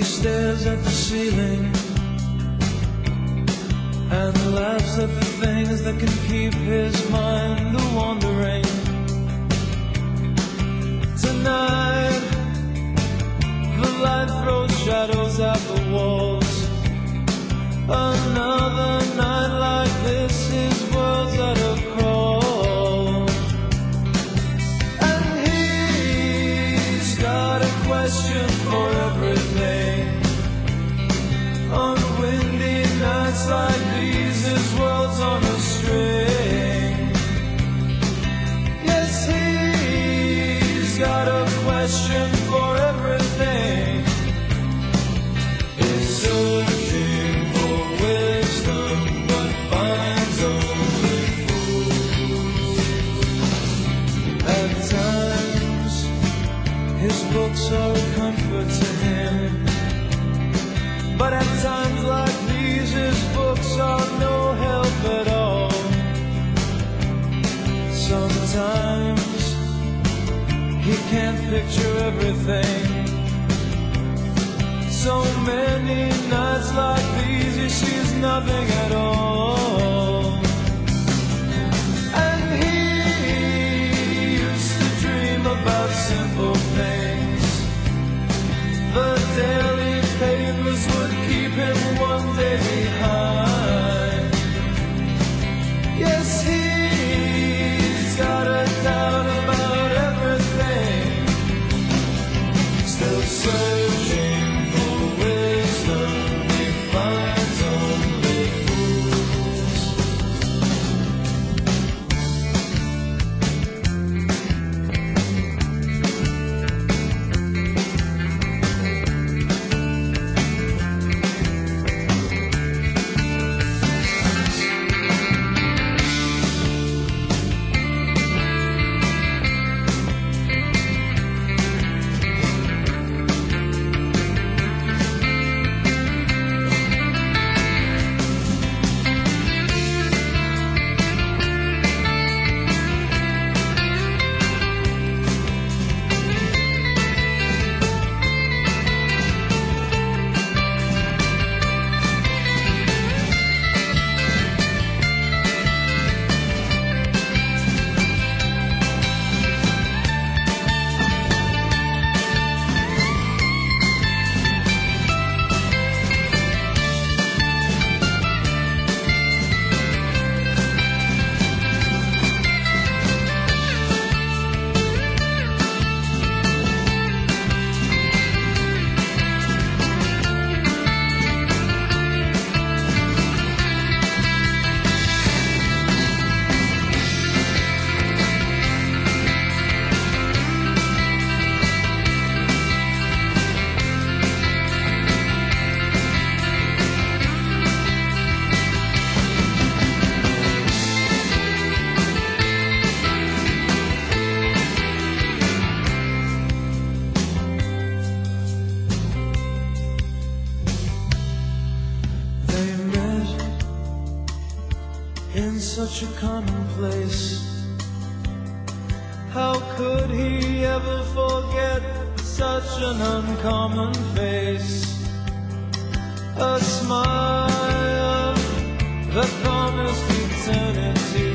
He stares at the ceiling and laughs at the things that can keep his mind a wandering. Tonight, the light throws shadows at the walls. Another night like this, his world's at a crawl. And he's got a question for. His books are a comfort to him. But at times like these, his books are no help at all. Sometimes he can't picture everything. So many nights like these, he sees nothing at all. Yes, he's in such a commonplace. How could he ever forget such an uncommon face? A smile that promised eternities.